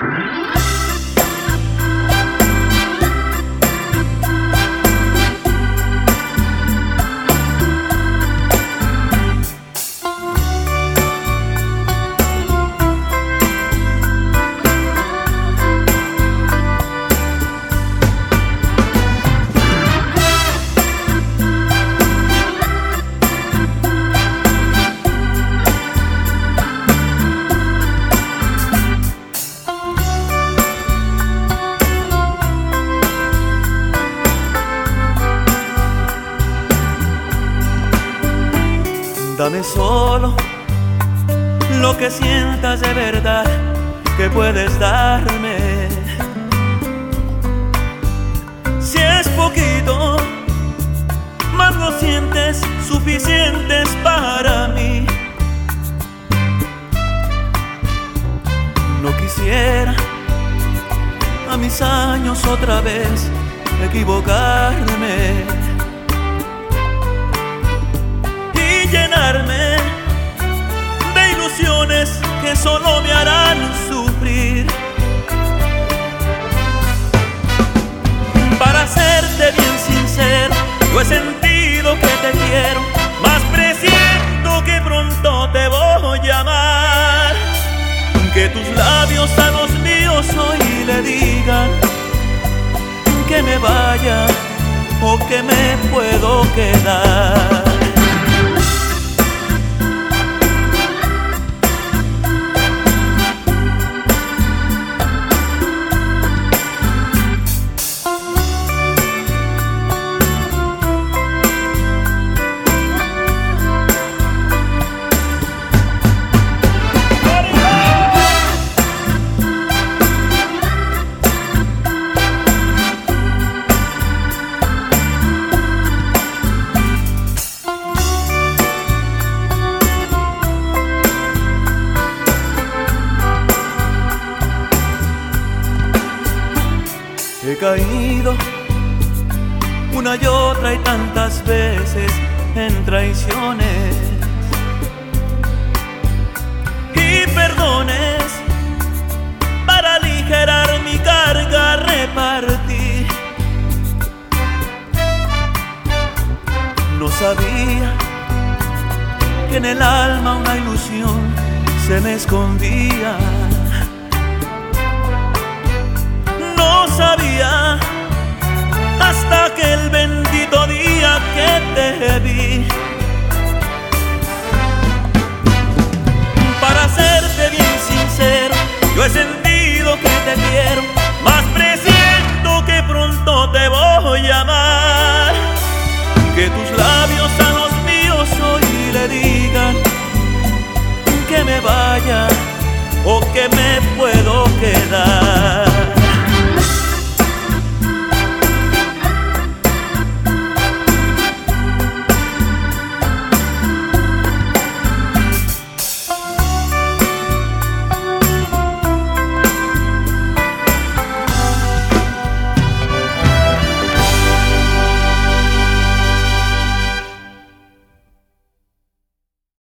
you. Dame solo lo que sientas de verdad que puedes darme. Si es poquito, más lo sientes suficientes para mí. No quisiera a mis años otra vez equivocarme que solo me harán sufrir. Para serte bien sincero, yo he sentido que te quiero, más presiento que pronto te voy a amar. Que tus labios a los míos hoy le digan que me vaya o que me puedo quedar. He caído una y otra y tantas veces en traiciones y perdones para aligerar mi carga repartir. No sabía que en el alma una ilusión se me escondía. Que te vi. Para serte bien sincero, yo he sentido que te quiero, más presiento que pronto te voy a amar. Que tus labios a los míos hoy le digan que me vaya o que me quedar.